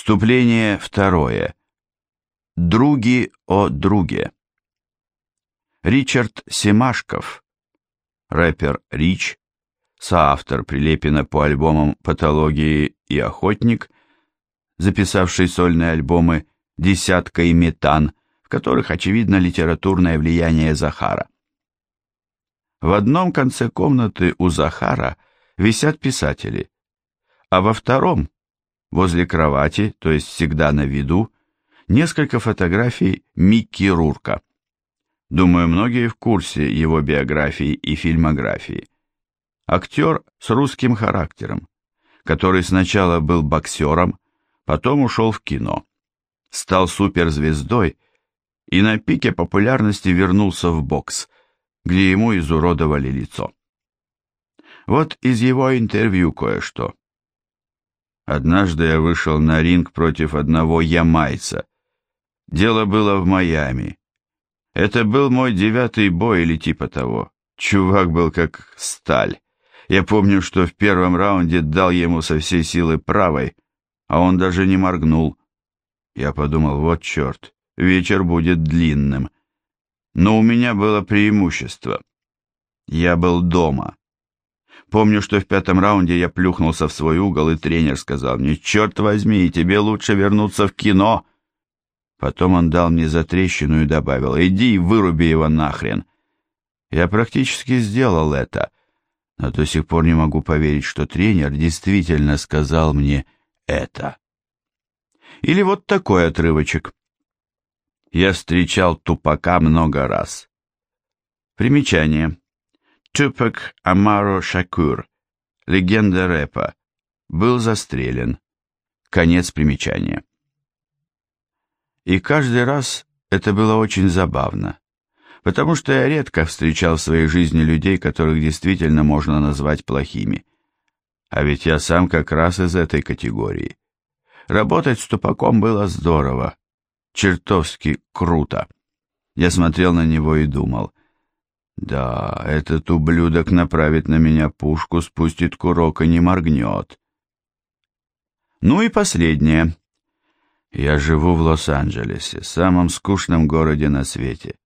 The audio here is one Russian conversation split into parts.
Вступление второе. Други о друге. Ричард Семашков, рэпер Рич, соавтор Прилепина по альбомам «Патологии» и «Охотник», записавший сольные альбомы «Десятка» и «Метан», в которых очевидно литературное влияние Захара. В одном конце комнаты у Захара висят писатели, а во втором Возле кровати, то есть всегда на виду, несколько фотографий Микки Рурка. Думаю, многие в курсе его биографии и фильмографии. Актер с русским характером, который сначала был боксером, потом ушел в кино, стал суперзвездой и на пике популярности вернулся в бокс, где ему изуродовали лицо. Вот из его интервью кое-что. Однажды я вышел на ринг против одного ямайца. Дело было в Майами. Это был мой девятый бой или типа того. Чувак был как сталь. Я помню, что в первом раунде дал ему со всей силы правой, а он даже не моргнул. Я подумал, вот черт, вечер будет длинным. Но у меня было преимущество. Я был дома. Помню, что в пятом раунде я плюхнулся в свой угол, и тренер сказал мне, «Черт возьми, тебе лучше вернуться в кино!» Потом он дал мне затрещину и добавил, «Иди и выруби его нахрен!» Я практически сделал это, но до сих пор не могу поверить, что тренер действительно сказал мне это. Или вот такой отрывочек. Я встречал тупака много раз. Примечание. Тупак Амаро Шакур, легенда рэпа, был застрелен. Конец примечания. И каждый раз это было очень забавно, потому что я редко встречал в своей жизни людей, которых действительно можно назвать плохими. А ведь я сам как раз из этой категории. Работать с тупаком было здорово, чертовски круто. Я смотрел на него и думал, да, этот ублюдок направит на меня пушку, спустит курок и не моргнет. Ну и последнее. Я живу в Лос-Анджелесе, самом скучном городе на свете.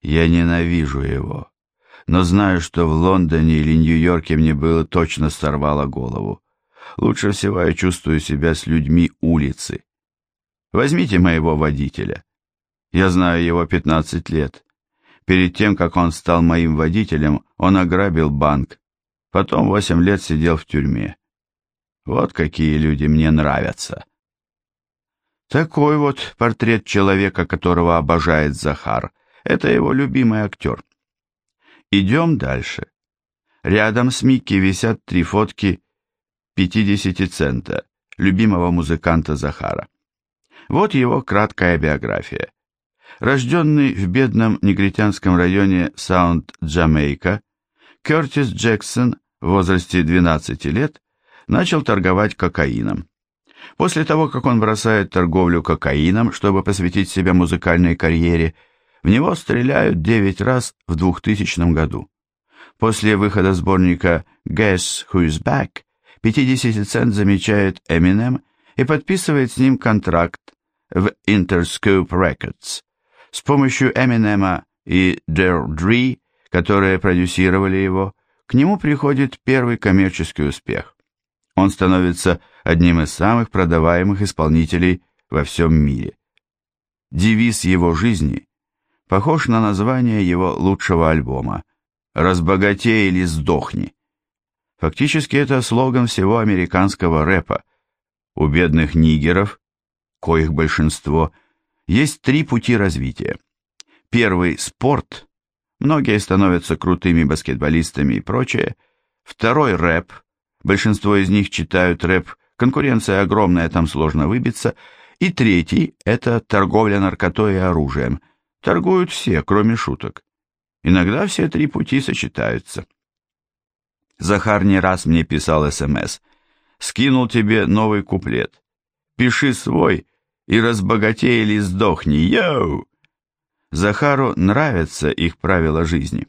Я ненавижу его, но знаю, что в Лондоне или Нью-Йорке мне было точно сорвало голову. Лучше всего я чувствую себя с людьми улицы. Возьмите моего водителя. Я знаю его 15 лет. Перед тем, как он стал моим водителем, он ограбил банк. Потом восемь лет сидел в тюрьме. Вот какие люди мне нравятся. Такой вот портрет человека, которого обожает Захар. Это его любимый актер. Идем дальше. Рядом с Микки висят три фотки 50 цента, любимого музыканта Захара. Вот его краткая биография. Рожденный в бедном негритянском районе Саунд-Джамейка, Кертис Джексон в возрасте 12 лет начал торговать кокаином. После того, как он бросает торговлю кокаином, чтобы посвятить себя музыкальной карьере, в него стреляют 9 раз в 2000 году. После выхода сборника Guess Who's Back 50 Cent замечает Eminem и подписывает с ним контракт в Interscope Records. С помощью Эминема и Дэр Дри, которые продюсировали его, к нему приходит первый коммерческий успех. Он становится одним из самых продаваемых исполнителей во всем мире. Девиз его жизни похож на название его лучшего альбома «Разбогатей или сдохни». Фактически это слоган всего американского рэпа. У бедных нигеров, коих большинство – есть три пути развития. Первый – спорт. Многие становятся крутыми баскетболистами и прочее. Второй – рэп. Большинство из них читают рэп, конкуренция огромная, там сложно выбиться. И третий – это торговля наркотой и оружием. Торгуют все, кроме шуток. Иногда все три пути сочетаются. Захар не раз мне писал СМС. «Скинул тебе новый куплет. Пиши свой, и разбогатей или сдохни, йоу!» Захару нравятся их правила жизни.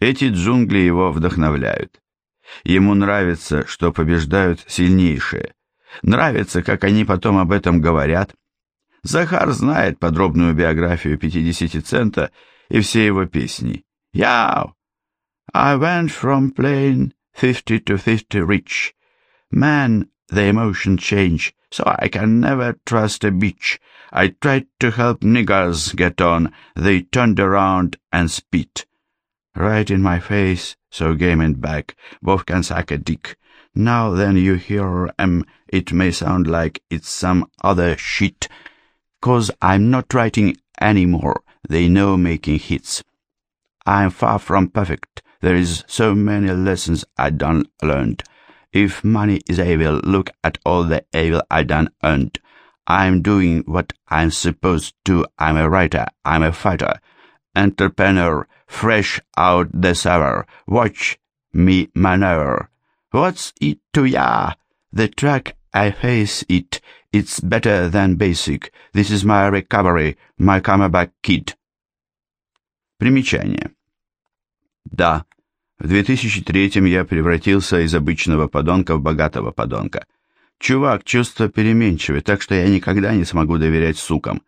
Эти джунгли его вдохновляют. Ему нравится, что побеждают сильнейшие, Нравится, как они потом об этом говорят. Захар знает подробную биографию 50 цента и все его песни. Яу! I went from plain 50 to 50 rich. Man, the emotion change, so I can never trust a bitch. I tried to help niggers get on, they turned around and spit. Right in my face, so game and back, both can suck a dick. Now then you hear em, it may sound like it's some other shit, cause I'm not writing anymore, they know making hits. I'm far from perfect, there is so many lessons I done learned. If money is evil, look at all the evil I done earned. I'm doing what I'm supposed to. I'm a writer. I'm a fighter. Entrepreneur, fresh out the cellar. Watch me maneuver. What's it to ya? The track I face it. It's better than basic. This is my recovery, my comeback kid. Примечание. Да, в 2003-м я превратился из обычного подонка в богатого подонка. Чувак, чувство переменчивое, так что я никогда не смогу доверять сукам.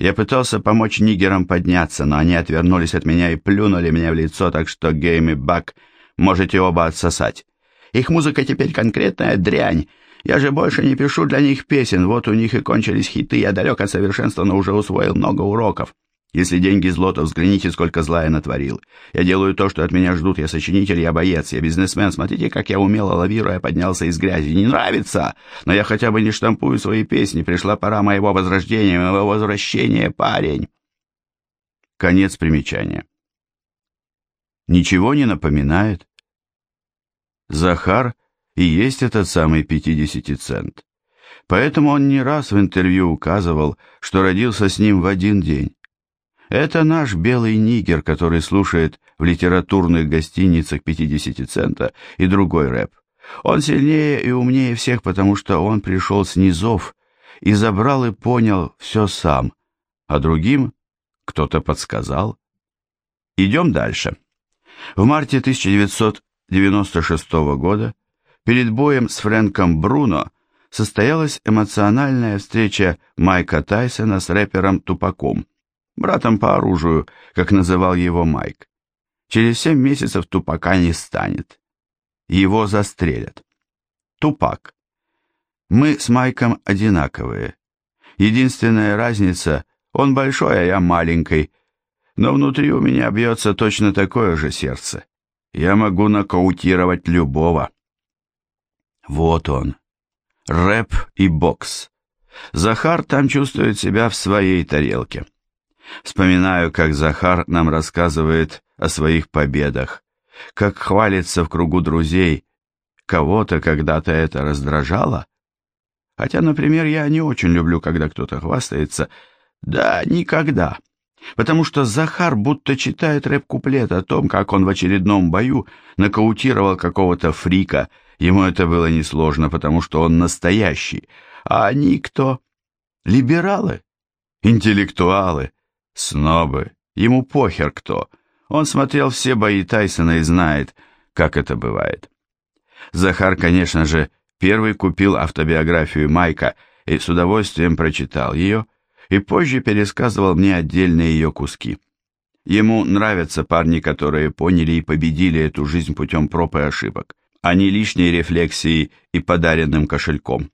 Я пытался помочь нигерам подняться, но они отвернулись от меня и плюнули мне в лицо, так что Гейм и Бак можете оба отсосать. Их музыка теперь конкретная дрянь. Я же больше не пишу для них песен, вот у них и кончились хиты, я далек от совершенства, но уже усвоил много уроков. Если деньги зло, то взгляните, сколько зла я натворил. Я делаю то, что от меня ждут. Я сочинитель, я боец, я бизнесмен. Смотрите, как я умело лавируя поднялся из грязи. Не нравится? Но я хотя бы не штампую свои песни. Пришла пора моего возрождения, моего возвращения, парень. Конец примечания. Ничего не напоминает? Захар и есть этот самый 50 цент. Поэтому он не раз в интервью указывал, что родился с ним в один день. Это наш белый нигер, который слушает в литературных гостиницах 50 цента и другой рэп. Он сильнее и умнее всех, потому что он пришел с низов и забрал и понял все сам, а другим кто-то подсказал. Идем дальше. В марте 1996 года перед боем с Фрэнком Бруно состоялась эмоциональная встреча Майка Тайсона с рэпером Тупаком братом по оружию, как называл его Майк. Через семь месяцев Тупака не станет. Его застрелят. Тупак. Мы с Майком одинаковые. Единственная разница, он большой, а я маленький, но внутри у меня бьется точно такое же сердце. Я могу нокаутировать любого. Вот он. Рэп и бокс. Захар там чувствует себя в своей тарелке. Вспоминаю, как Захар нам рассказывает о своих победах, как хвалится в кругу друзей. Кого-то когда-то это раздражало? Хотя, например, я не очень люблю, когда кто-то хвастается. Да, никогда. Потому что Захар будто читает рэп-куплет о том, как он в очередном бою нокаутировал какого-то фрика. Ему это было несложно, потому что он настоящий. А они кто? Либералы? Интеллектуалы? Снобы. Ему похер кто. Он смотрел все бои Тайсона и знает, как это бывает. Захар, конечно же, первый купил автобиографию Майка и с удовольствием прочитал ее, и позже пересказывал мне отдельные ее куски. Ему нравятся парни, которые поняли и победили эту жизнь путем проб и ошибок, а не лишней рефлексией и подаренным кошельком.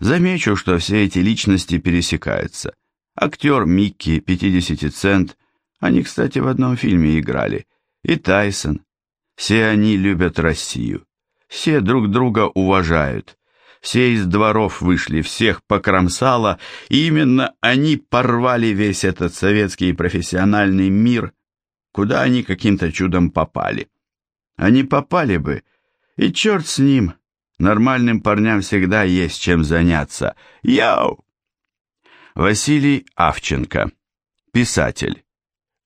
Замечу, что все эти личности пересекаются – Актер Микки, 50 цент, они, кстати, в одном фильме играли, и Тайсон. Все они любят Россию. Все друг друга уважают. Все из дворов вышли, всех покромсало, и именно они порвали весь этот советский профессиональный мир, куда они каким-то чудом попали. Они попали бы, и черт с ним, нормальным парням всегда есть чем заняться. Йоу! Василий Авченко. Писатель.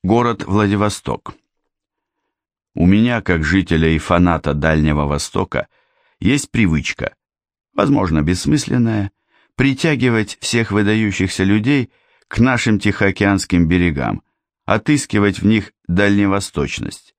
Город Владивосток. У меня, как жителя и фаната Дальнего Востока, есть привычка, возможно, бессмысленная, притягивать всех выдающихся людей к нашим Тихоокеанским берегам, отыскивать в них дальневосточность.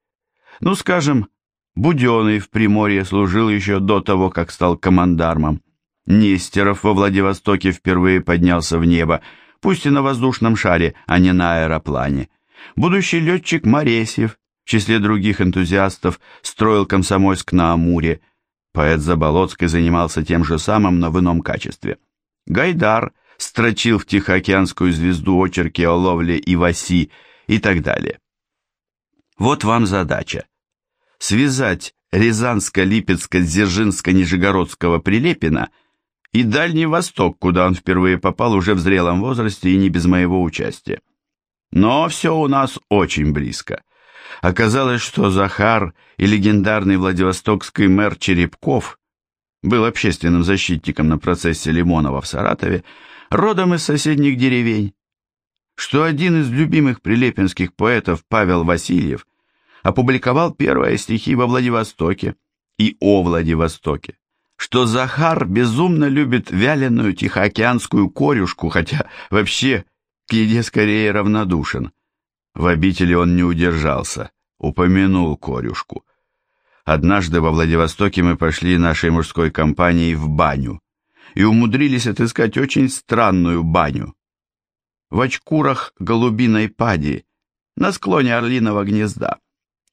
Ну, скажем, Буденный в Приморье служил еще до того, как стал командармом. Нестеров во Владивостоке впервые поднялся в небо, пусть и на воздушном шаре, а не на аэроплане. Будущий летчик Моресьев, в числе других энтузиастов, строил Комсомольск на Амуре. Поэт Заболоцкий занимался тем же самым, но в ином качестве. Гайдар строчил в Тихоокеанскую звезду очерки о ловле и васи и так далее. Вот вам задача. Связать Рязанско-Липецко-Дзержинско-Нижегородского Прилепина – и Дальний Восток, куда он впервые попал уже в зрелом возрасте и не без моего участия. Но все у нас очень близко. Оказалось, что Захар и легендарный владивостокский мэр Черепков был общественным защитником на процессе Лимонова в Саратове, родом из соседних деревень, что один из любимых прилепинских поэтов Павел Васильев опубликовал первые стихи во Владивостоке и о Владивостоке что Захар безумно любит вяленую тихоокеанскую корюшку, хотя вообще к еде скорее равнодушен. В обители он не удержался, упомянул корюшку. Однажды во Владивостоке мы пошли нашей мужской компанией в баню и умудрились отыскать очень странную баню. В очкурах голубиной пади, на склоне орлиного гнезда.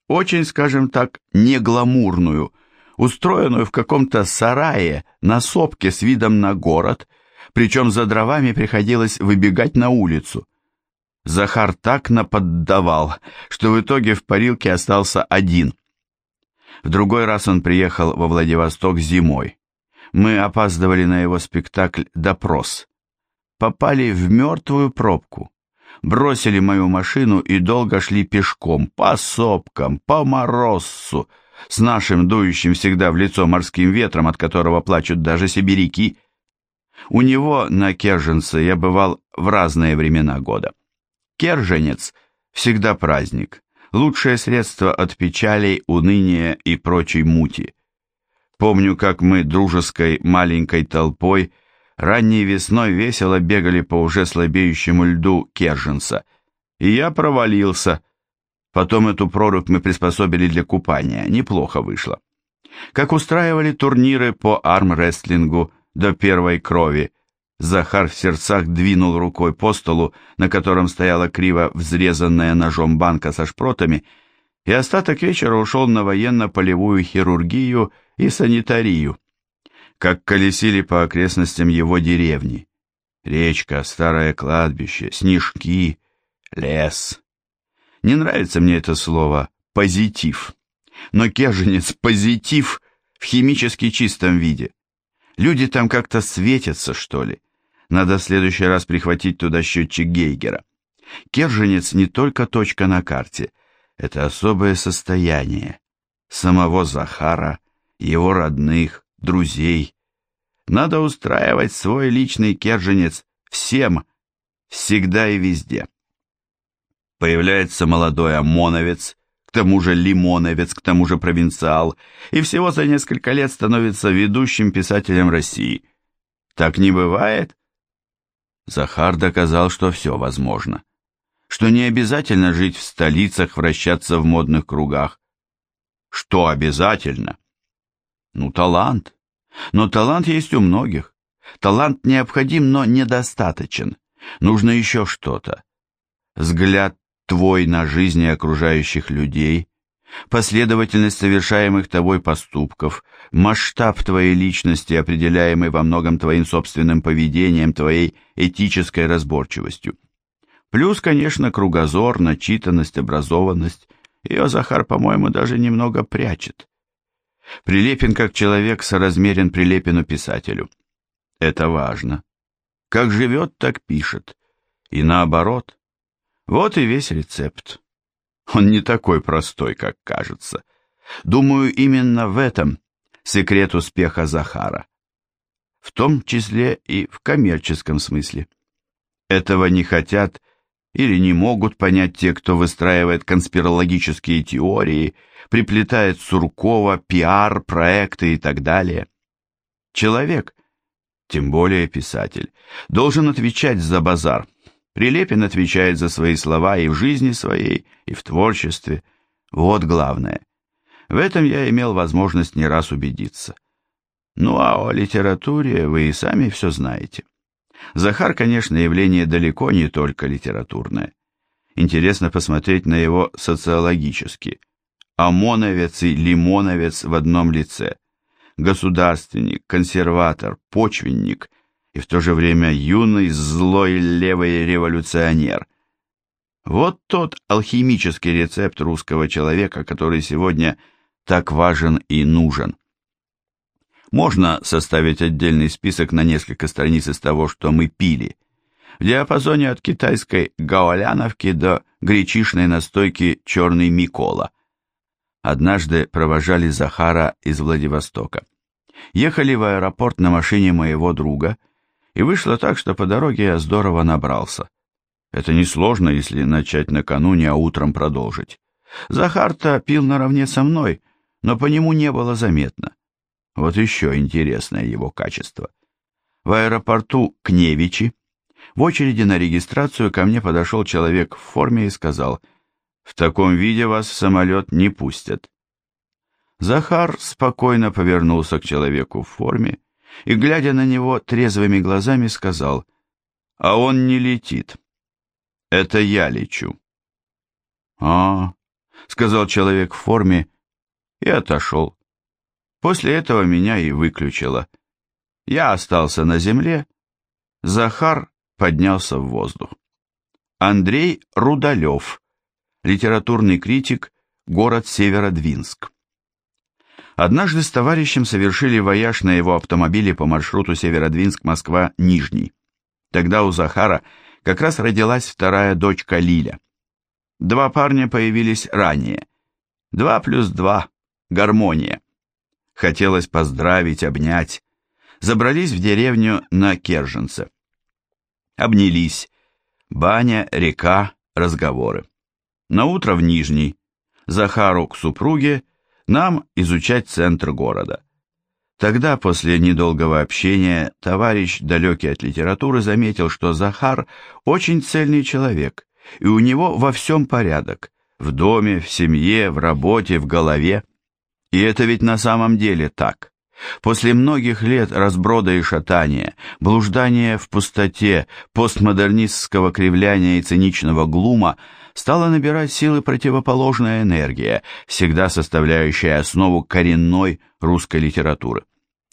Очень, скажем так, негламурную, устроенную в каком-то сарае на сопке с видом на город, причем за дровами приходилось выбегать на улицу. Захар так наподдавал, что в итоге в парилке остался один. В другой раз он приехал во Владивосток зимой. Мы опаздывали на его спектакль «Допрос». Попали в мертвую пробку. Бросили мою машину и долго шли пешком, по сопкам, по морозцу, с нашим дующим всегда в лицо морским ветром, от которого плачут даже сибиряки. У него на Керженце я бывал в разные времена года. Керженец – всегда праздник, лучшее средство от печалей, уныния и прочей мути. Помню, как мы дружеской маленькой толпой ранней весной весело бегали по уже слабеющему льду Керженца, и я провалился – Потом эту прорубь мы приспособили для купания, неплохо вышло. Как устраивали турниры по армрестлингу до первой крови, Захар в сердцах двинул рукой по столу, на котором стояла криво взрезанная ножом банка со шпротами, и остаток вечера ушел на военно-полевую хирургию и санитарию. Как колесили по окрестностям его деревни. Речка, старое кладбище, снежки, лес. Не нравится мне это слово «позитив». Но кеженец «позитив» в химически чистом виде. Люди там как-то светятся, что ли. Надо в следующий раз прихватить туда счетчик Гейгера. Керженец не только точка на карте, это особое состояние самого Захара, его родных, друзей. Надо устраивать свой личный керженец всем, всегда и везде. Появляется молодой ОМОНовец, к тому же лимоновец, к тому же провинциал, и всего за несколько лет становится ведущим писателем России. Так не бывает? Захар доказал, что все возможно. Что не обязательно жить в столицах, вращаться в модных кругах. Что обязательно? Ну, талант. Но талант есть у многих. Талант необходим, но недостаточен. Нужно еще что-то. Взгляд твой на жизни окружающих людей, последовательность совершаемых тобой поступков, масштаб твоей личности, определяемый во многом твоим собственным поведением, твоей этической разборчивостью. Плюс, конечно, кругозор, начитанность, образованность. Ее Захар, по-моему, даже немного прячет. Прилепин как человек соразмерен Прилепину писателю. Это важно. Как живет, так пишет. И наоборот – вот и весь рецепт. Он не такой простой, как кажется. Думаю, именно в этом секрет успеха Захара. В том числе и в коммерческом смысле. Этого не хотят или не могут понять те, кто выстраивает конспирологические теории, приплетает Суркова, пиар, проекты и так далее. Человек, тем более писатель, должен отвечать за базар, Прилепин отвечает за свои слова и в жизни своей, и в творчестве. Вот главное. В этом я имел возможность не раз убедиться. Ну а о литературе вы и сами все знаете. Захар, конечно, явление далеко не только литературное. Интересно посмотреть на его социологически. ОМОНовец и лимоновец в одном лице. Государственник, консерватор, почвенник и в то же время юный, злой левый революционер. Вот тот алхимический рецепт русского человека, который сегодня так важен и нужен. Можно составить отдельный список на несколько страниц из того, что мы пили. В диапазоне от китайской гаоляновки до гречишной настойки «Черный Микола». Однажды провожали Захара из Владивостока. Ехали в аэропорт на машине моего друга, и вышло так, что по дороге я здорово набрался. Это несложно, если начать накануне, а утром продолжить. Захар-то пил наравне со мной, но по нему не было заметно. Вот еще интересное его качество. В аэропорту Кневичи в очереди на регистрацию ко мне подошел человек в форме и сказал, «В таком виде вас в самолет не пустят». Захар спокойно повернулся к человеку в форме и, глядя на него трезвыми глазами, сказал, «А он не летит. Это я лечу». «А, — сказал человек в форме и отошел. После этого меня и выключило. Я остался на земле, Захар поднялся в воздух. Андрей Рудалев, литературный критик, город Северодвинск. Однажды с товарищем совершили вояж на его автомобиле по маршруту Северодвинск-Москва-Нижний. Тогда у Захара как раз родилась вторая дочка Лиля. Два парня появились ранее. Два плюс два. Гармония. Хотелось поздравить, обнять. Забрались в деревню на Керженце. Обнялись. Баня, река, разговоры. На утро в Нижний. Захару к супруге, нам изучать центр города. Тогда, после недолгого общения, товарищ, далекий от литературы, заметил, что Захар очень цельный человек, и у него во всем порядок, в доме, в семье, в работе, в голове. И это ведь на самом деле так. После многих лет разброда и шатания, блуждания в пустоте, постмодернистского кривляния и циничного глума стала набирать силы противоположная энергия, всегда составляющая основу коренной русской литературы.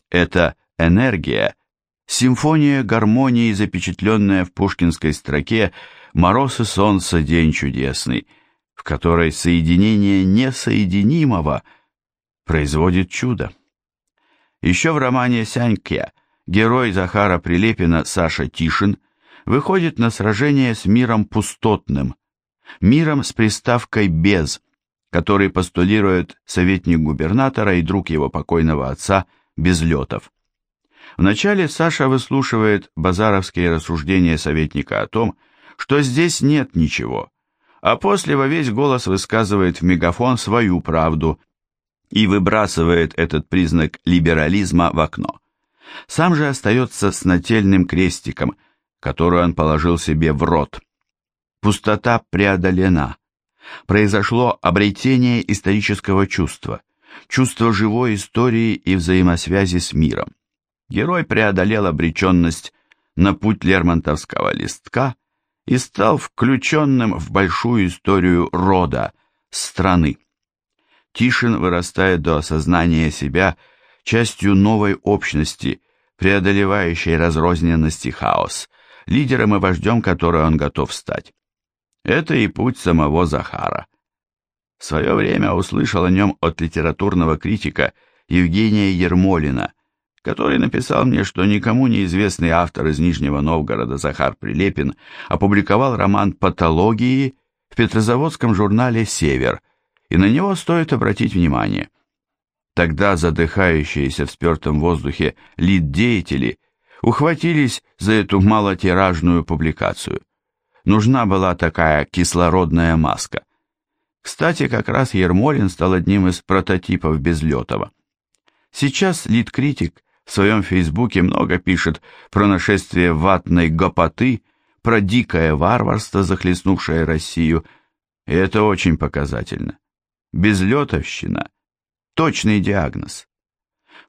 Эта энергия – симфония гармонии, запечатленная в пушкинской строке «Мороз и солнце, день чудесный», в которой соединение несоединимого – производит чудо. Еще в романе «Сянькя» герой Захара Прилепина Саша Тишин выходит на сражение с миром пустотным, миром с приставкой «без», который постулирует советник губернатора и друг его покойного отца Безлетов. Вначале Саша выслушивает базаровские рассуждения советника о том, что здесь нет ничего, а после во весь голос высказывает в мегафон свою правду, и выбрасывает этот признак либерализма в окно. Сам же остается с нательным крестиком, который он положил себе в рот. Пустота преодолена. Произошло обретение исторического чувства, чувство живой истории и взаимосвязи с миром. Герой преодолел обреченность на путь Лермонтовского листка и стал включенным в большую историю рода, страны. Тишин вырастает до осознания себя частью новой общности, преодолевающей разрозненность и хаос, лидером и вождем которой он готов стать. Это и путь самого Захара. В свое время услышал о нем от литературного критика Евгения Ермолина, который написал мне, что никому неизвестный автор из Нижнего Новгорода Захар Прилепин опубликовал роман «Патологии» в петрозаводском журнале «Север», и на него стоит обратить внимание. Тогда задыхающиеся в спертом воздухе лид-деятели ухватились за эту малотиражную публикацию. Нужна была такая кислородная маска. Кстати, как раз Ермолин стал одним из прототипов Безлетова. Сейчас лид-критик в своем фейсбуке много пишет про нашествие ватной гопоты, про дикое варварство, захлестнувшее Россию, и это очень показательно безлетовщина – точный диагноз.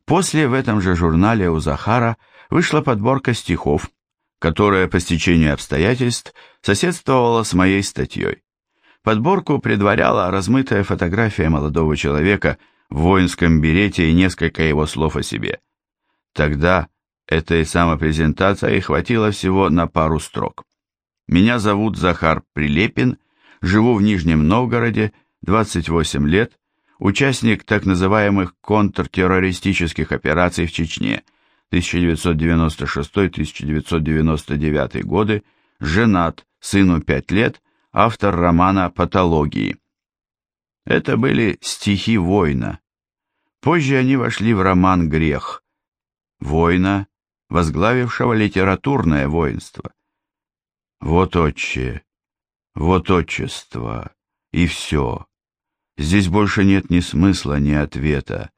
После в этом же журнале у Захара вышла подборка стихов, которая по стечению обстоятельств соседствовала с моей статьей. Подборку предваряла размытая фотография молодого человека в воинском берете и несколько его слов о себе. Тогда этой самопрезентации хватило всего на пару строк. Меня зовут Захар Прилепин, живу в Нижнем Новгороде, 28 лет, участник так называемых контртеррористических операций в Чечне 1996-1999 годы, женат, сыну 5 лет, автор романа «Патологии». Это были стихи воина. Позже они вошли в роман «Грех». Воина, возглавившего литературное воинство. Вот отче, вот отчество, и все. Здесь больше нет ни смысла, ни ответа.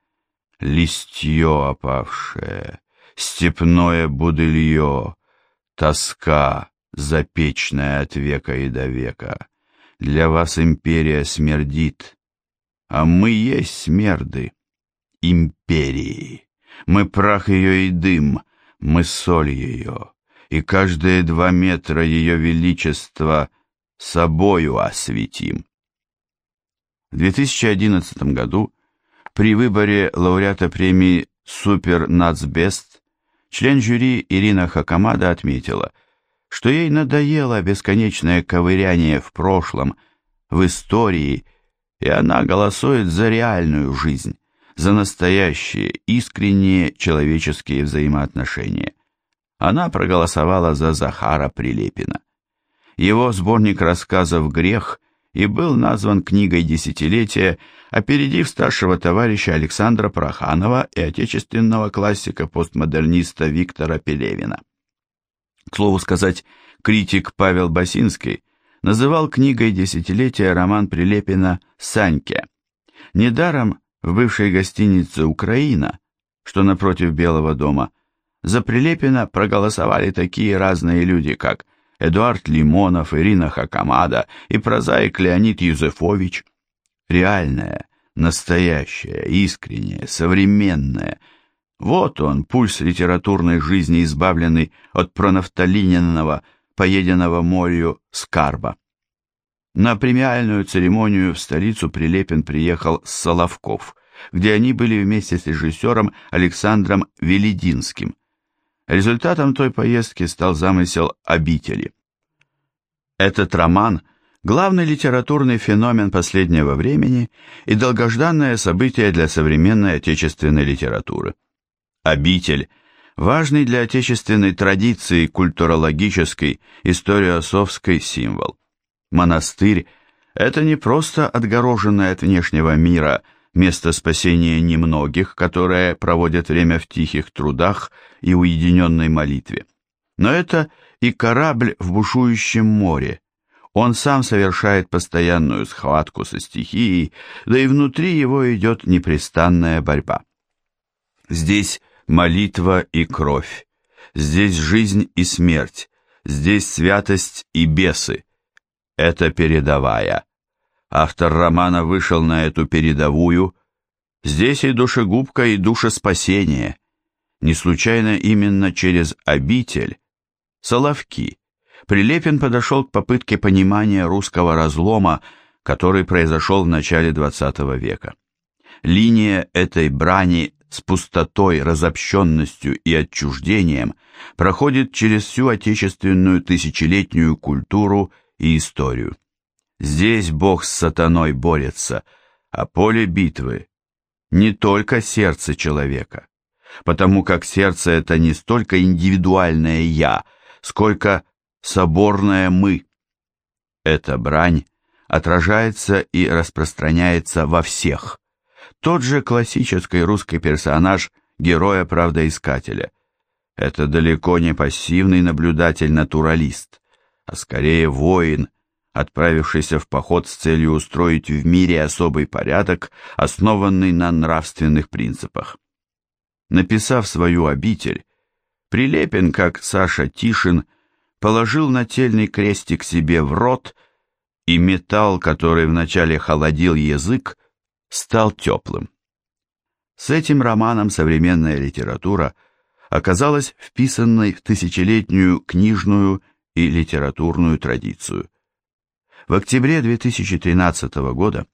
Листье опавшее, степное будылье, тоска, запечная от века и до века. Для вас империя смердит, а мы есть смерды империи. Мы прах ее и дым, мы соль ее, и каждые два метра ее величества собою осветим. В 2011 году при выборе лауреата премии «Супер Нацбест» член жюри Ирина Хакамада отметила, что ей надоело бесконечное ковыряние в прошлом, в истории, и она голосует за реальную жизнь, за настоящие, искренние человеческие взаимоотношения. Она проголосовала за Захара Прилепина. Его сборник рассказов «Грех» и был назван книгой десятилетия, опередив старшего товарища Александра Проханова и отечественного классика-постмодерниста Виктора Пелевина. К слову сказать, критик Павел Басинский называл книгой десятилетия роман Прилепина «Саньке». Недаром в бывшей гостинице «Украина», что напротив Белого дома, за Прилепина проголосовали такие разные люди, как Эдуард Лимонов, Ирина Хакамада и прозаик Леонид Юзефович. Реальное, настоящее, искреннее, современное. Вот он, пульс литературной жизни, избавленный от пронафталиненного, поеденного морю скарба. На премиальную церемонию в столицу Прилепин приехал Соловков, где они были вместе с режиссером Александром Велединским. Результатом той поездки стал замысел «Обители». Этот роман – главный литературный феномен последнего времени и долгожданное событие для современной отечественной литературы. «Обитель» – важный для отечественной традиции культурологический, историосовский символ. Монастырь – это не просто отгороженное от внешнего мира – место спасения немногих, которые проводят время в тихих трудах и уединенной молитве. Но это и корабль в бушующем море. Он сам совершает постоянную схватку со стихией, да и внутри его идет непрестанная борьба. Здесь молитва и кровь, здесь жизнь и смерть, здесь святость и бесы. Это передовая. Автор романа вышел на эту передовую. Здесь и душегубка, и душеспасение. Не случайно именно через обитель, Соловки, Прилепин подошел к попытке понимания русского разлома, который произошел в начале XX века. Линия этой брани с пустотой, разобщенностью и отчуждением проходит через всю отечественную тысячелетнюю культуру и историю. Здесь Бог с сатаной борется, а поле битвы не только сердце человека, потому как сердце это не столько индивидуальное «я», сколько соборное «мы». Эта брань отражается и распространяется во всех. Тот же классический русский персонаж героя-правдоискателя. Это далеко не пассивный наблюдатель-натуралист, а скорее воин, отправившийся в поход с целью устроить в мире особый порядок, основанный на нравственных принципах. Написав свою обитель, Прилепин, как Саша Тишин, положил нательный крестик себе в рот, и металл, который вначале холодил язык, стал теплым. С этим романом современная литература оказалась вписанной в тысячелетнюю книжную и литературную традицию. В октябре 2013 года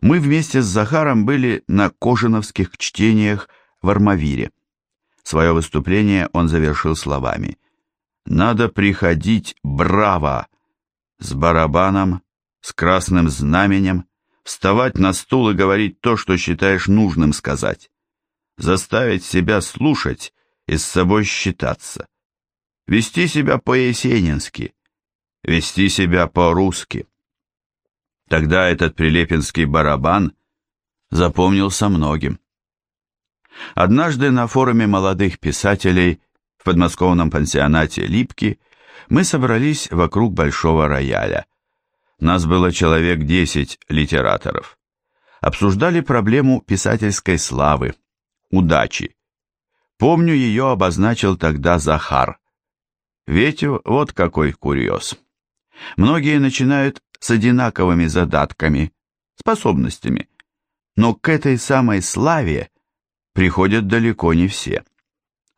мы вместе с Захаром были на Кожиновских чтениях в Армавире. Свое выступление он завершил словами «Надо приходить браво!» с барабаном, с красным знаменем, вставать на стул и говорить то, что считаешь нужным сказать, заставить себя слушать и с собой считаться, вести себя по-есенински, вести себя по-русски. Тогда этот прилепинский барабан запомнился многим. Однажды на форуме молодых писателей в подмосковном пансионате «Липки» мы собрались вокруг большого рояля. Нас было человек десять литераторов. Обсуждали проблему писательской славы, удачи. Помню, ее обозначил тогда Захар. Ведь вот какой курьез. Многие начинают с одинаковыми задатками, способностями, но к этой самой славе приходят далеко не все.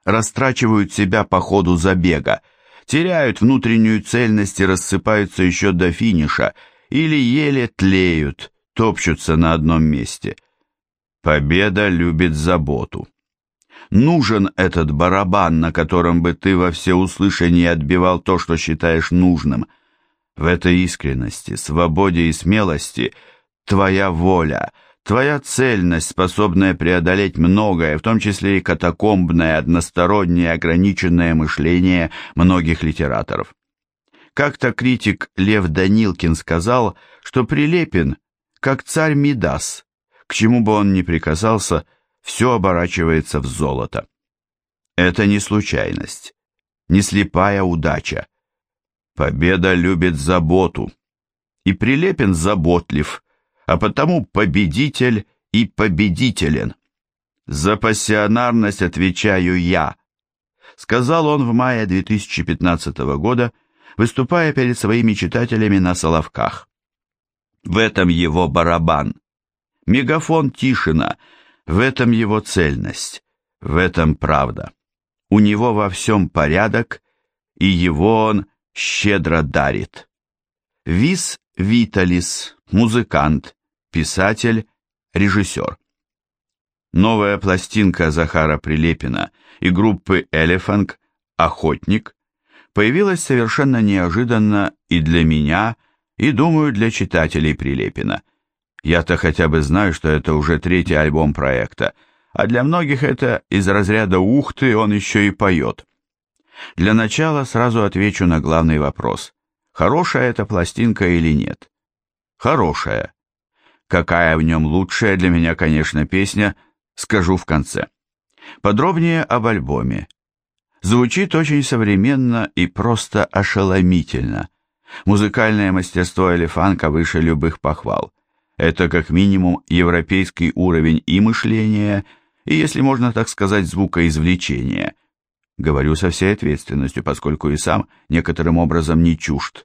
Растрачивают себя по ходу забега, теряют внутреннюю цельность и рассыпаются еще до финиша, или еле тлеют, топчутся на одном месте. Победа любит заботу. Нужен этот барабан, на котором бы ты во всеуслышание отбивал то, что считаешь нужным. В этой искренности, свободе и смелости твоя воля — Твоя цельность, способная преодолеть многое, в том числе и катакомбное, одностороннее, ограниченное мышление многих литераторов. Как-то критик Лев Данилкин сказал, что Прилепин, как царь Мидас, к чему бы он ни прикасался, все оборачивается в золото. Это не случайность, не слепая удача. Победа любит заботу. И Прилепин заботлив, а потому победитель и победителен. За пассионарность отвечаю я, сказал он в мае 2015 года, выступая перед своими читателями на Соловках. В этом его барабан. Мегафон Тишина, в этом его цельность, в этом правда. У него во всем порядок, и его он щедро дарит. Вис Виталис, музыкант, писатель, режиссер. Новая пластинка Захара Прилепина и группы «Элефанг» «Охотник» появилась совершенно неожиданно и для меня, и, думаю, для читателей Прилепина. Я-то хотя бы знаю, что это уже третий альбом проекта, а для многих это из разряда «ух ты, он еще и поет». Для начала сразу отвечу на главный вопрос. Хорошая эта пластинка или нет? Хорошая. Какая в нем лучшая для меня, конечно, песня, скажу в конце. Подробнее об альбоме. Звучит очень современно и просто ошеломительно. Музыкальное мастерство Элефанка выше любых похвал. Это как минимум европейский уровень и мышления, и, если можно так сказать, звукоизвлечения. Говорю со всей ответственностью, поскольку и сам некоторым образом не чужд.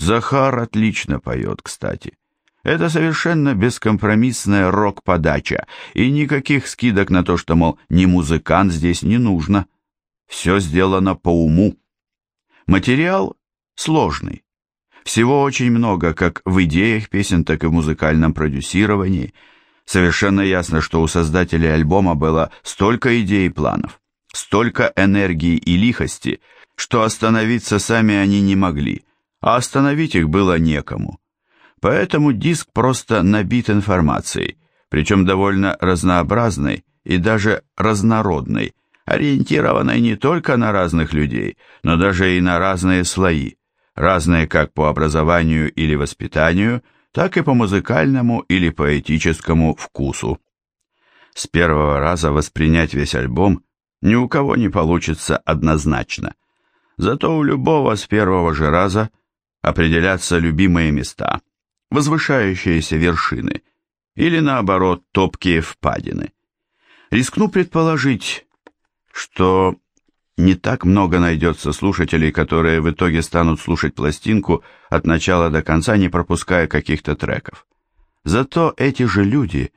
Захар отлично поет, кстати. Это совершенно бескомпромиссная рок-подача, и никаких скидок на то, что, мол, не музыкант здесь не нужно. Все сделано по уму. Материал сложный. Всего очень много, как в идеях песен, так и в музыкальном продюсировании. Совершенно ясно, что у создателей альбома было столько идей и планов, столько энергии и лихости, что остановиться сами они не могли, а остановить их было некому. Поэтому диск просто набит информацией, причем довольно разнообразной и даже разнородной, ориентированной не только на разных людей, но даже и на разные слои, разные как по образованию или воспитанию, так и по музыкальному или поэтическому вкусу. С первого раза воспринять весь альбом ни у кого не получится однозначно. Зато у любого с первого же раза определятся любимые места – возвышающиеся вершины, или наоборот, топкие впадины. Рискну предположить, что не так много найдется слушателей, которые в итоге станут слушать пластинку от начала до конца, не пропуская каких-то треков. Зато эти же люди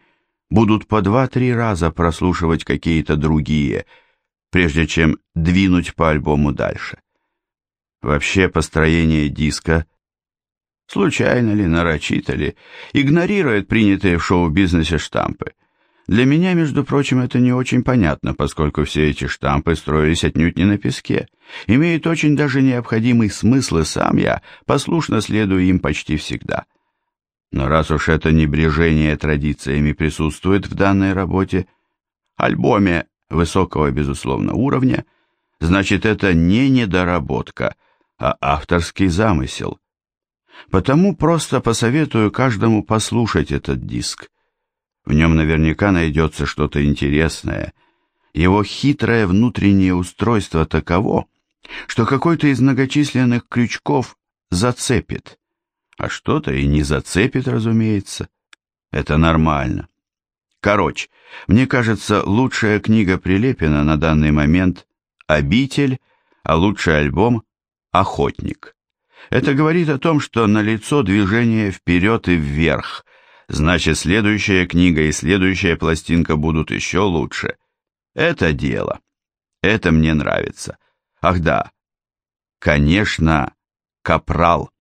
будут по два-три раза прослушивать какие-то другие, прежде чем двинуть по альбому дальше. Вообще построение диска, случайно ли, нарочито ли, игнорирует принятые в шоу-бизнесе штампы. Для меня, между прочим, это не очень понятно, поскольку все эти штампы строились отнюдь не на песке, имеют очень даже необходимый смысл, и сам я послушно следую им почти всегда. Но раз уж это небрежение традициями присутствует в данной работе, альбоме высокого, безусловно, уровня, значит, это не недоработка, а авторский замысел. Потому просто посоветую каждому послушать этот диск. В нем наверняка найдется что-то интересное. Его хитрое внутреннее устройство таково, что какой-то из многочисленных крючков зацепит, а что-то и не зацепит, разумеется. Это нормально. Короче, мне кажется, лучшая книга Прилепина на данный момент «Обитель», а лучший альбом «Охотник». Это говорит о том, что налицо движение вперед и вверх, значит, следующая книга и следующая пластинка будут еще лучше. Это дело. Это мне нравится. Ах да, конечно, Капрал.